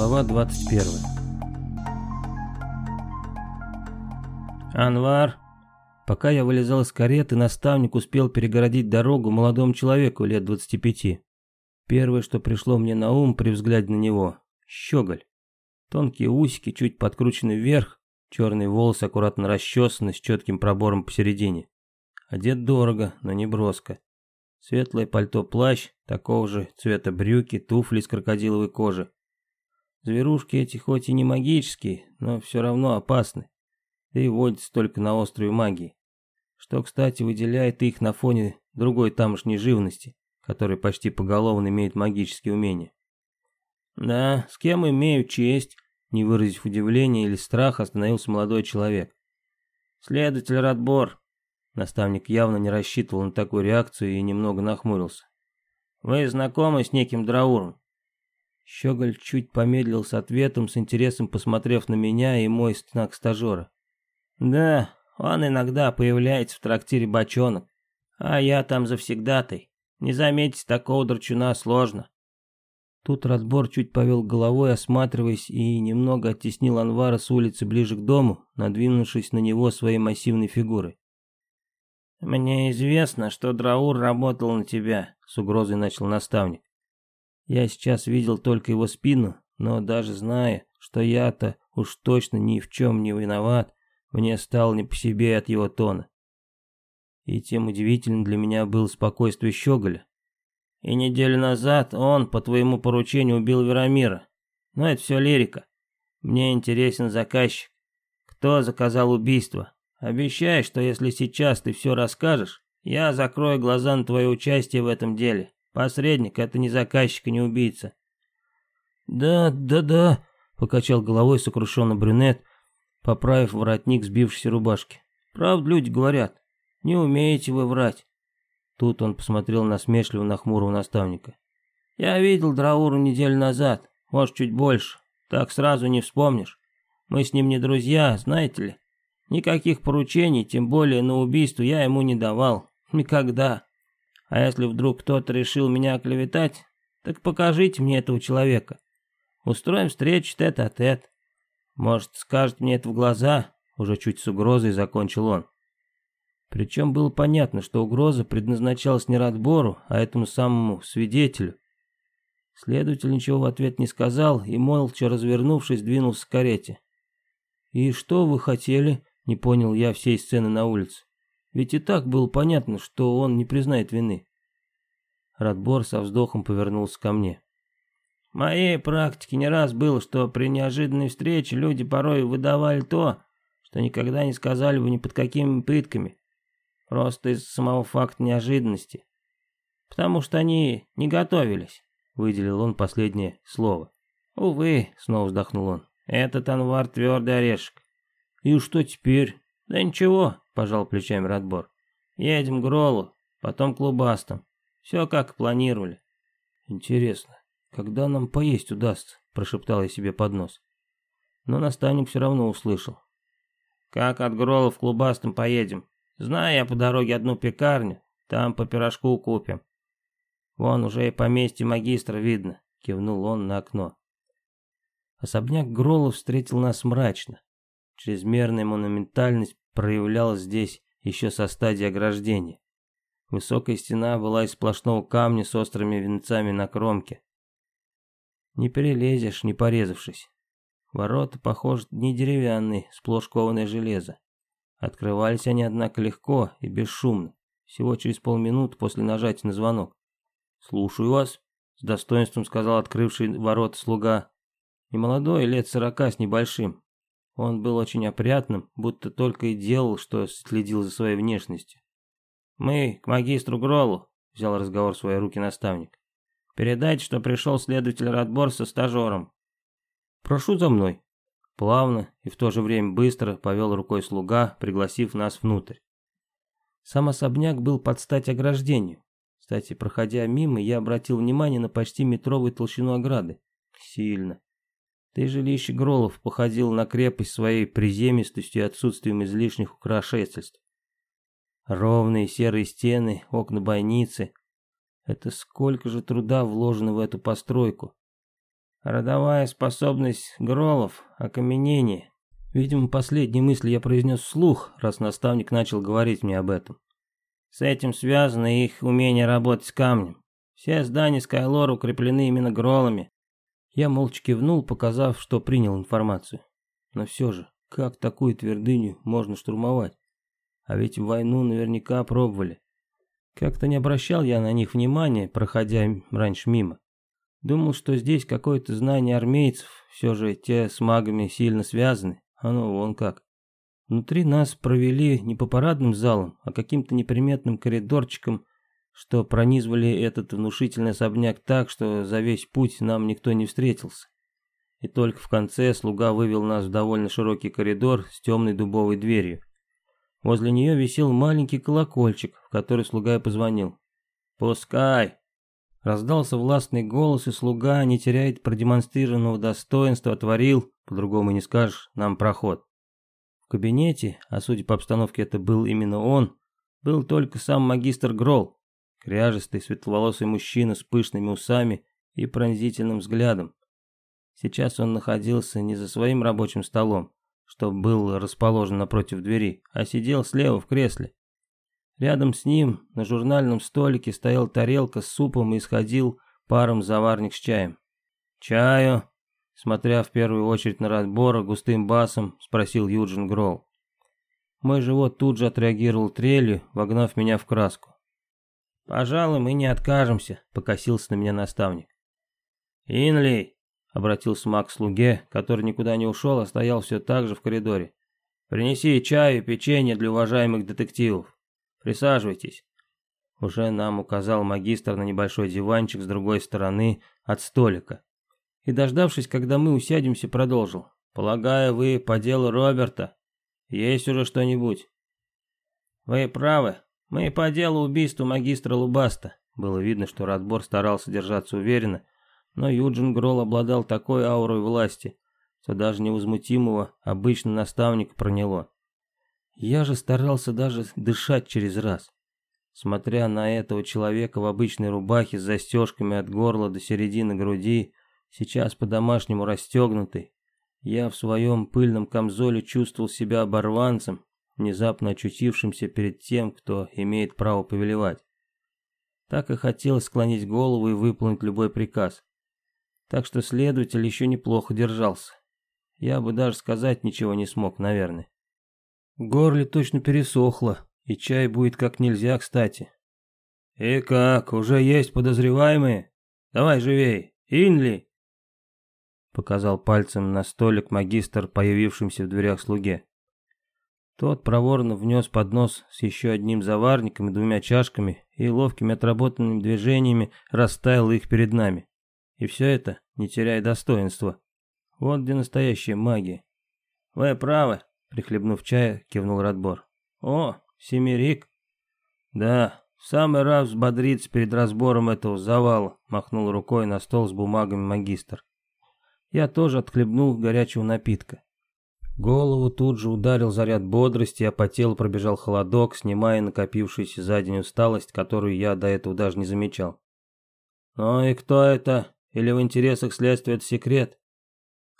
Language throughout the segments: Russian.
Глава 21 «Анвар!» Пока я вылезал из кареты, наставник успел перегородить дорогу молодому человеку лет 25. Первое, что пришло мне на ум при взгляде на него – щеголь. Тонкие усики чуть подкручены вверх, черные волосы аккуратно расчесаны с четким пробором посередине. Одет дорого, но не броско. Светлое пальто-плащ, такого же цвета брюки, туфли из крокодиловой кожи. Зверушки эти хоть и не магические, но все равно опасны. И водятся только на острове магии. Что, кстати, выделяет их на фоне другой тамошней живности, которая почти поголовно имеет магические умения. «Да, с кем имею честь?» Не выразив удивления или страха, остановился молодой человек. «Следователь Радбор, Наставник явно не рассчитывал на такую реакцию и немного нахмурился. «Вы знакомы с неким Драуром?» Щеголь чуть помедлил с ответом, с интересом посмотрев на меня и мой знак стажера. «Да, он иногда появляется в трактире бочонок, а я там завсегдатай. Не заметить такого драчуна сложно». Тут разбор чуть повел головой, осматриваясь, и немного оттеснил Анвара с улицы ближе к дому, надвинувшись на него своей массивной фигурой. «Мне известно, что Драур работал на тебя», — с угрозой начал наставник. Я сейчас видел только его спину, но даже зная, что я-то уж точно ни в чем не виноват, мне стало не по себе от его тона. И тем удивительным для меня было спокойствие Щеголя. И неделю назад он по твоему поручению убил Верамира. Но это все лирика. Мне интересен заказчик. Кто заказал убийство? Обещай, что если сейчас ты все расскажешь, я закрою глаза на твое участие в этом деле. Посредник — это не заказчик и не убийца». «Да, да, да», — покачал головой сокрушенно брюнет, поправив воротник сбившейся рубашки. «Правда люди говорят, не умеете вы врать». Тут он посмотрел насмешливо на хмурого наставника. «Я видел Драуру неделю назад, может, чуть больше. Так сразу не вспомнишь. Мы с ним не друзья, знаете ли. Никаких поручений, тем более на убийство, я ему не давал. Никогда. А если вдруг кто-то решил меня оклеветать, так покажите мне этого человека. Устроим встречу тет-а-тет. -тет. Может, скажет мне это в глаза?» Уже чуть с угрозой закончил он. Причем было понятно, что угроза предназначалась не Радбору, а этому самому свидетелю. Следователь ничего в ответ не сказал и, молча развернувшись, двинулся к карете. «И что вы хотели?» Не понял я всей сцены на улице. Ведь и так было понятно, что он не признает вины. Радбор со вздохом повернулся ко мне. В моей практике не раз было, что при неожиданной встрече люди порой выдавали то, что никогда не сказали бы ни под какими пытками. Просто из самого факта неожиданности. Потому что они не готовились, выделил он последнее слово. Увы, снова вздохнул он, этот анвар твердый орешек. «И что теперь?» «Да ничего», — пожал плечами Радбор. «Едем к Гролу, потом к Лубастам. Все как планировали». «Интересно, когда нам поесть удастся?» — прошептал я себе под нос. Но наставник все равно услышал. «Как от Грола в Клубастом поедем? Знаю я по дороге одну пекарню, там по пирожку купим. Вон уже и поместье магистра видно», — кивнул он на окно. Особняк Грола встретил нас мрачно. Чрезмерная монументальность проявлялась здесь еще со стадии ограждения. Высокая стена была из сплошного камня с острыми венцами на кромке. Не перелезешь, не порезавшись. Ворота, похоже, не деревянные, сплошь кованое железо. Открывались они, однако, легко и бесшумно, всего через полминуты после нажатия на звонок. «Слушаю вас», — с достоинством сказал открывший ворота слуга. Немолодой, лет сорока с небольшим, он был очень опрятным, будто только и делал, что следил за своей внешностью. «Мы к магистру Гролу», — взял разговор в свои руки наставник. «Передайте, что пришел следователь Радбор со стажером». «Прошу за мной». Плавно и в то же время быстро повел рукой слуга, пригласив нас внутрь. Сам особняк был под стать ограждению. Кстати, проходя мимо, я обратил внимание на почти метровую толщину ограды. Сильно. Да и жилище Гролов походило на крепость своей приземистостью и отсутствием излишних украшательств. Ровные серые стены, окна бойницы. Это сколько же труда вложено в эту постройку. Родовая способность Гролов – окаменение. Видимо, последние мысли я произнес вслух, раз наставник начал говорить мне об этом. С этим связано их умение работать с камнем. Все здания Скайлор укреплены именно Гролами. Я молча кивнул, показав, что принял информацию. Но все же, как такую твердыню можно штурмовать? А ведь войну наверняка пробовали. Как-то не обращал я на них внимания, проходя раньше мимо. Думал, что здесь какое-то знание армейцев, все же те с магами сильно связаны, а ну вон как. Внутри нас провели не по парадным залам, а каким-то неприметным коридорчиком, что пронизывали этот внушительный особняк так, что за весь путь нам никто не встретился. И только в конце слуга вывел нас в довольно широкий коридор с темной дубовой дверью. Возле нее висел маленький колокольчик, в который слуга и позвонил. «Пускай!» Раздался властный голос, и слуга, не теряет продемонстрированного достоинства, отворил, по-другому не скажешь, нам проход. В кабинете, а судя по обстановке это был именно он, был только сам магистр Гролл, кряжистый светловолосый мужчина с пышными усами и пронзительным взглядом. Сейчас он находился не за своим рабочим столом, что был расположен напротив двери, а сидел слева в кресле. Рядом с ним на журнальном столике стояла тарелка с супом и исходил паром заварник с чаем. «Чаю?» Смотря в первую очередь на Радбора, густым басом спросил Юджин Гроу. Мой живот тут же отреагировал трелью, вогнав меня в краску. «Пожалуй, мы не откажемся», — покосился на меня наставник. «Инли!» Обратился Мак к слуге, который никуда не ушел, а стоял все так же в коридоре. «Принеси чай и печенье для уважаемых детективов. Присаживайтесь». Уже нам указал магистр на небольшой диванчик с другой стороны от столика. И дождавшись, когда мы усядемся, продолжил. «Полагаю, вы по делу Роберта. Есть уже что-нибудь?» «Вы правы. Мы по делу убийства магистра Лубаста». Было видно, что Радбор старался держаться уверенно, но Юджин Гролл обладал такой аурой власти, что даже невозмутимого обычно наставника проняло. Я же старался даже дышать через раз. Смотря на этого человека в обычной рубахе с застежками от горла до середины груди, сейчас по-домашнему расстегнутый, я в своем пыльном камзоле чувствовал себя оборванцем, внезапно очутившимся перед тем, кто имеет право повелевать. Так и хотелось склонить голову и выполнить любой приказ. Так что следователь еще неплохо держался. Я бы даже сказать ничего не смог, наверное. Горле точно пересохло, и чай будет как нельзя кстати. «И как, уже есть подозреваемые? Давай живей, Инли!» Показал пальцем на столик магистр, появившимся в дверях слуге. Тот проворно внес поднос с еще одним заварником и двумя чашками и ловкими отработанными движениями расставил их перед нами. И все это, не теряя достоинства. Вот где настоящая магия. Вы правы, прихлебнув чая, кивнул Радбор. О, семерик. Да, в самый раз взбодриться перед разбором этого завала, махнул рукой на стол с бумагами магистр. Я тоже отхлебнул горячего напитка. Голову тут же ударил заряд бодрости, а по телу пробежал холодок, снимая накопившуюся за день усталость, которую я до этого даже не замечал. «Ну и кто это?» Или в интересах следствия это секрет?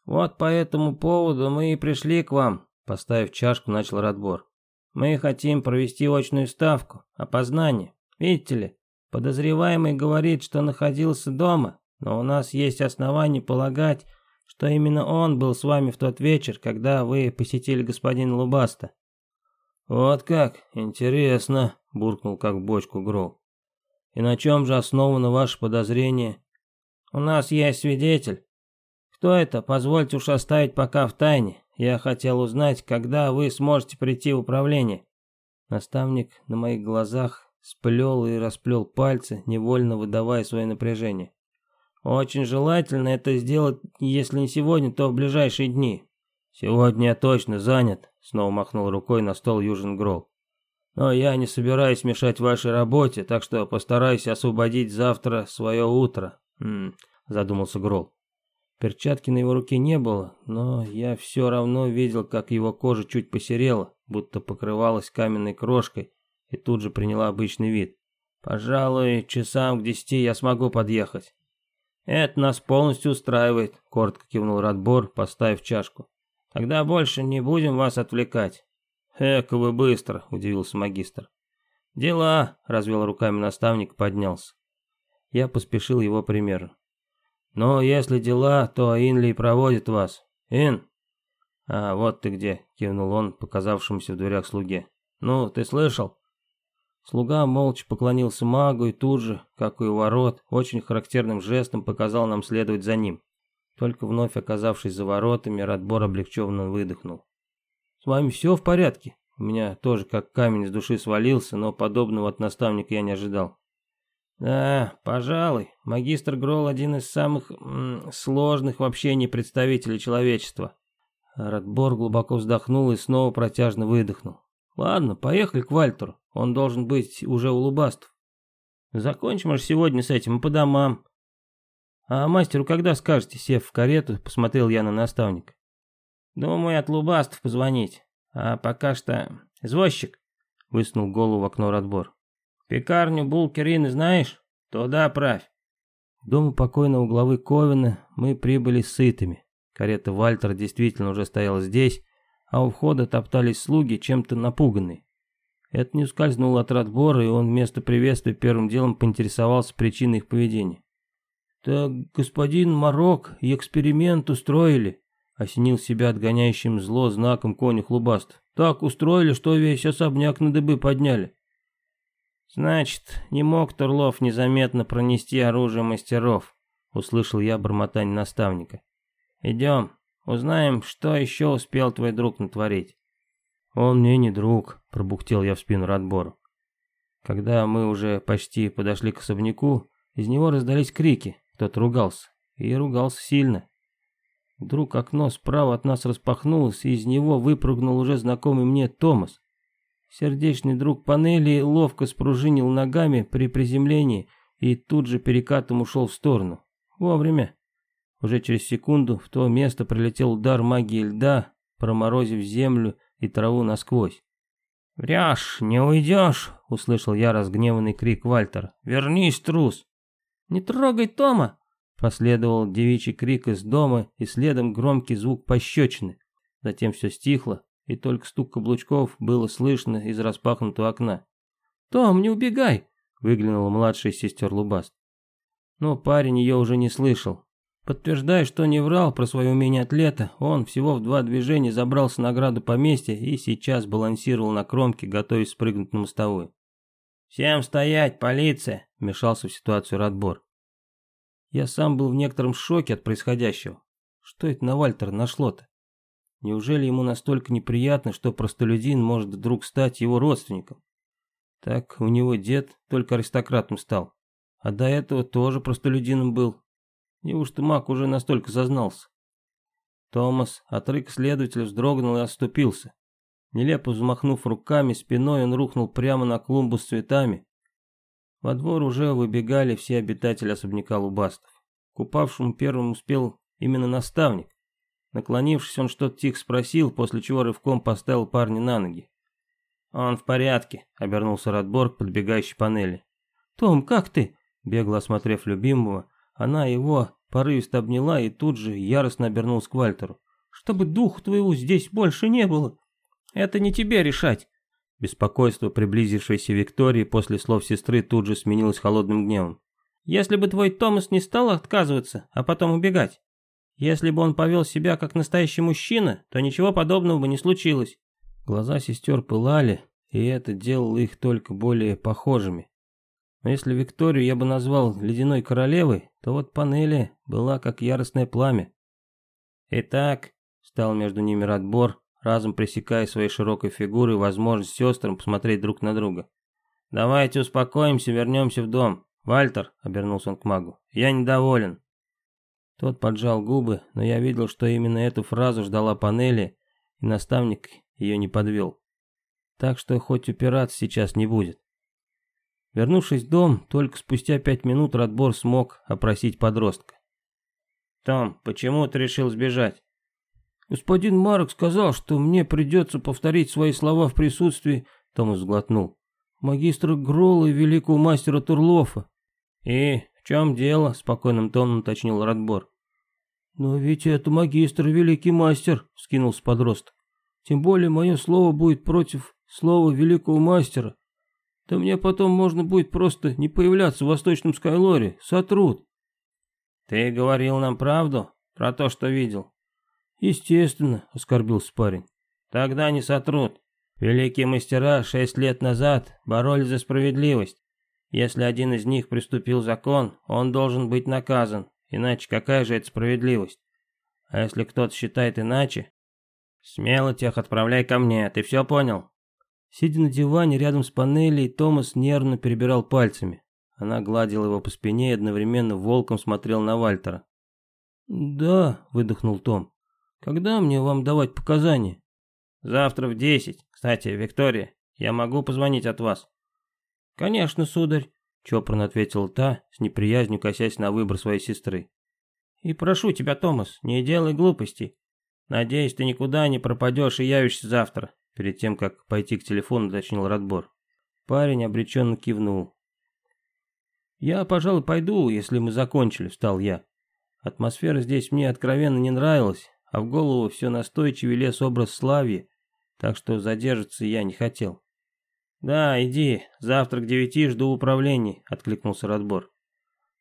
Вот по этому поводу мы и пришли к вам, поставив чашку, начал Радбор. Мы хотим провести очную ставку, опознание. Видите ли, подозреваемый говорит, что находился дома, но у нас есть основания полагать, что именно он был с вами в тот вечер, когда вы посетили господина Лубаста. Вот как, интересно, буркнул как в бочку Гроу. И на чем же основано ваше подозрение? У нас есть свидетель. Кто это? Позвольте уж оставить пока в тайне. Я хотел узнать, когда вы сможете прийти в управление. Наставник на моих глазах сплел и расплел пальцы, невольно выдавая свое напряжение. Очень желательно это сделать, если не сегодня, то в ближайшие дни. Сегодня я точно занят, снова махнул рукой на стол Южин Гролл. Но я не собираюсь мешать вашей работе, так что постараюсь освободить завтра свое утро. «Хм...» — задумался Грол. Перчатки на его руке не было, но я все равно видел, как его кожа чуть посерела, будто покрывалась каменной крошкой, и тут же приняла обычный вид. «Пожалуй, часам к десяти я смогу подъехать». «Это нас полностью устраивает», — коротко кивнул Радбор, поставив чашку. «Тогда больше не будем вас отвлекать». «Эка вы быстро», — удивился магистр. «Дела», — развел руками наставник, поднялся. Я поспешил его примеру. «Но если дела, то Инли проводит вас. Ин?» «А, вот ты где», — кивнул он, показавшемуся в дверях слуге. «Ну, ты слышал?» Слуга молча поклонился магу и тут же, как и у ворот, очень характерным жестом показал нам следовать за ним. Только вновь оказавшись за воротами, Радбор облегченно выдохнул. «С вами все в порядке?» У меня тоже как камень с души свалился, но подобного от наставника я не ожидал. Да, пожалуй, магистр Грол один из самых м, сложных в общении представителей человечества. Радбор глубоко вздохнул и снова протяжно выдохнул. Ладно, поехали к Вальтеру, он должен быть уже у Лубастов. Закончим же сегодня с этим и по домам. А мастеру когда скажете, сев в карету, посмотрел я на наставника. Думаю, от Лубастов позвонить. А пока что... Извозчик, высунул голову в окно Радбор. Пекарню Булкерины знаешь? Туда правь. К дому покойного главы Ковина мы прибыли сытыми. Карета Вальтера действительно уже стояла здесь, а у входа топтались слуги, чем-то напуганные. Это не ускользнуло от Радбора, и он вместо приветствия первым делом поинтересовался причиной их поведения. «Так господин Марок и эксперимент устроили», — осенил себя отгоняющим зло знаком конюх Лубаст. «Так устроили, что весь особняк на дыбы подняли». «Значит, не мог Турлов незаметно пронести оружие мастеров», — услышал я бормотание наставника. «Идем, узнаем, что еще успел твой друг натворить». «Он мне не друг», — пробухтел я в спину Радбору. Когда мы уже почти подошли к особняку, из него раздались крики, кто-то ругался, и ругался сильно. Вдруг окно справа от нас распахнулось, и из него выпрыгнул уже знакомый мне Томас. Сердечный друг панели ловко спружинил ногами при приземлении и тут же перекатом ушел в сторону. Вовремя. Уже через секунду в то место прилетел удар магии льда, проморозив землю и траву насквозь. «Вряж, не уйдешь!» — услышал я разгневанный крик Вальтера. «Вернись, трус!» «Не трогай Тома!» Последовал девичий крик из дома и следом громкий звук пощечины. Затем все стихло, и только стук каблучков было слышно из распахнутого окна. «Том, не убегай!» — выглянула младшая сестер Лубаст. Но парень ее уже не слышал. Подтверждая, что не врал про свое умение атлета, он всего в два движения забрался на ограду поместья и сейчас балансировал на кромке, готовясь спрыгнуть на мостовую. «Всем стоять, полиция!» — вмешался в ситуацию Радбор. Я сам был в некотором шоке от происходящего. Что это на Вальтера нашло-то? Неужели ему настолько неприятно, что простолюдин может вдруг стать его родственником? Так у него дед только аристократом стал. А до этого тоже простолюдином был. Неужто маг уже настолько зазнался? Томас от рыка следователя вздрогнул и отступился. Нелепо взмахнув руками, спиной он рухнул прямо на клумбу с цветами, во двор уже выбегали все обитатели особняка Лубастов. Купавшему первым успел именно наставник. Наклонившись, он что-то тихо спросил, после чего рывком поставил парня на ноги. «Он в порядке», — обернулся Радборг, подбегающий панели. «Том, как ты?» Бегло осмотрев любимого, она его порывисто обняла и тут же яростно обернулась к Вальтеру. «Чтобы дух твоего здесь больше не было. Это не тебе решать. Беспокойство приблизившейся Виктории после слов сестры тут же сменилось холодным гневом. «Если бы твой Томас не стал отказываться, а потом убегать, если бы он повел себя как настоящий мужчина, то ничего подобного бы не случилось». Глаза сестер пылали, и это делало их только более похожими. Но если Викторию я бы назвал ледяной королевой, то вот Панели была как яростное пламя. «Итак», — стал между ними Радбор, разом пресекая своей широкой фигурой возможность сестрам посмотреть друг на друга. «Давайте успокоимся, вернемся в дом. Вальтер», — обернулся он к магу, — «я недоволен». Тот поджал губы, но я видел, что именно эту фразу ждала панели, и наставник ее не подвел. Так что хоть упираться сейчас не будет. Вернувшись в дом, только спустя пять минут Радбор смог опросить подростка. «Том, почему ты решил сбежать?» «Господин Марок сказал, что мне придется повторить свои слова в присутствии...» Томас сглотнул. «Магистра Гролла и великого мастера Турлофа». «И «В чем дело?» — спокойным тоном уточнил Радбор. «Но ведь это магистр великий мастер», — скинулся подросток. «Тем более мое слово будет против слова великого мастера. Да мне потом можно будет просто не появляться в Восточном Скайлоре, сотрут». «Ты говорил нам правду про то, что видел?» «Естественно», — оскорбился парень. «Тогда не сотрут. Великие мастера шесть лет назад боролись за справедливость. Если один из них приступил закон, он должен быть наказан, иначе какая же это справедливость? А если кто-то считает иначе, смело тех отправляй ко мне, ты все понял? Сидя на диване рядом с панелей, Томас нервно перебирал пальцами. Она гладила его по спине и одновременно волком смотрел на Вальтера. «Да», — выдохнул Том. «Когда мне вам давать показания?» «Завтра в десять. Кстати, Виктория, я могу позвонить от вас?» «Конечно, сударь», — чопорно ответила та, с неприязнью косясь на выбор своей сестры. «И прошу тебя, Томас, не делай глупостей. Надеюсь, ты никуда не пропадешь и явишься завтра», перед тем, как пойти к телефону, уточнил Радбор. Парень обреченно кивнул. «Я, пожалуй, пойду, если мы закончили», — встал я. Атмосфера здесь мне откровенно не нравилась, а в голову все настойчивее лез образ Славьи, так что задержаться я не хотел. «Да, иди, завтра к девяти жду в управлении», — откликнулся Радбор.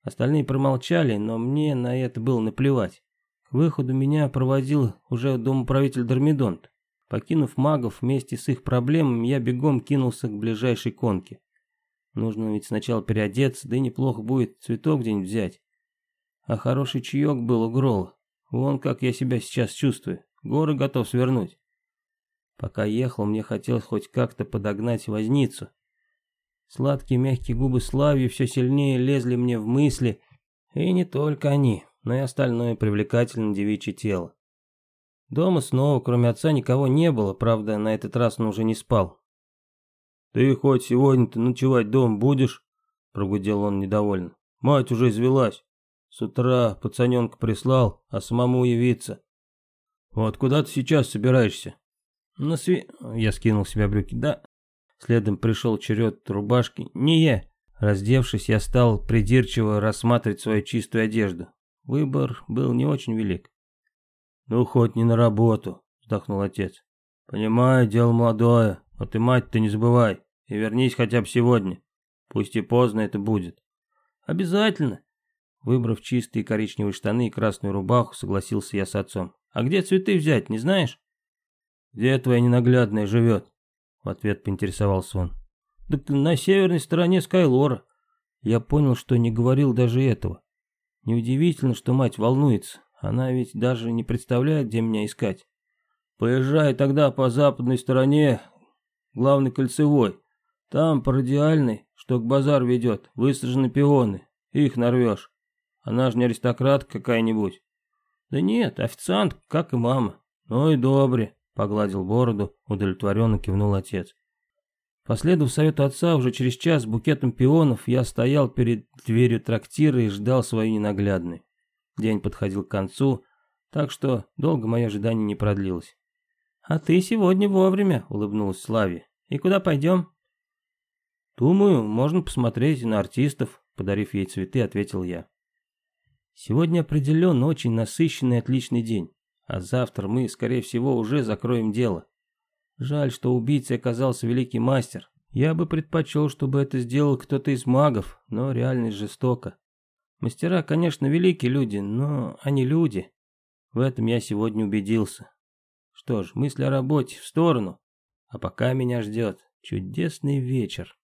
Остальные промолчали, но мне на это было наплевать. К выходу меня проводил уже домоправитель Дормидонт. Покинув магов вместе с их проблемами, я бегом кинулся к ближайшей конке. Нужно ведь сначала переодеться, да и неплохо будет цветок где-нибудь взять. А хороший чаек был у Грола. Вон как я себя сейчас чувствую. Горы готов свернуть. Пока ехал, мне хотелось хоть как-то подогнать возницу. Сладкие мягкие губы Слави все сильнее лезли мне в мысли, и не только они, но и остальное привлекательное девичье тело. Дома снова, кроме отца, никого не было, правда, на этот раз он уже не спал. «Ты хоть сегодня-то ночевать дом будешь?» – прогудел он недовольно. «Мать уже извелась. С утра пацаненка прислал, а самому явиться. Вот куда ты сейчас собираешься?» На све... Я скинул себя брюки. Да. Следом пришел черед рубашки. Не я. Раздевшись, я стал придирчиво рассматривать свою чистую одежду. Выбор был не очень велик. «Ну, хоть не на работу», — вздохнул отец. «Понимаю, дело молодое, но ты мать-то не забывай, и вернись хотя бы сегодня. Пусть и поздно это будет». «Обязательно». Выбрав чистые коричневые штаны и красную рубаху, согласился я с отцом. «А где цветы взять, не знаешь?» «Где твоя ненаглядная живет?» В ответ поинтересовался он. «Так на северной стороне Скайлора». Я понял, что не говорил даже этого. Неудивительно, что мать волнуется. Она ведь даже не представляет, где меня искать. Поезжай тогда по западной стороне, главной кольцевой. Там, по радиальной, что к базар ведет, высажены пионы. Их нарвешь. Она же не аристократ какая-нибудь. Да нет, официант, как и мама. Ну и добре. Погладил бороду, удовлетворенно кивнул отец. Последовав совету отца, уже через час с букетом пионов я стоял перед дверью трактира и ждал своей ненаглядной. День подходил к концу, так что долго мое ожидание не продлилось. «А ты сегодня вовремя», — улыбнулась Славе. «И куда пойдем?» «Думаю, можно посмотреть на артистов», — подарив ей цветы, ответил я. «Сегодня определенно очень насыщенный и отличный день а завтра мы, скорее всего, уже закроем дело. Жаль, что убийцей оказался великий мастер. Я бы предпочел, чтобы это сделал кто-то из магов, но реальность жестока. Мастера, конечно, великие люди, но они люди. В этом я сегодня убедился. Что ж, мысли о работе в сторону. А пока меня ждет чудесный вечер.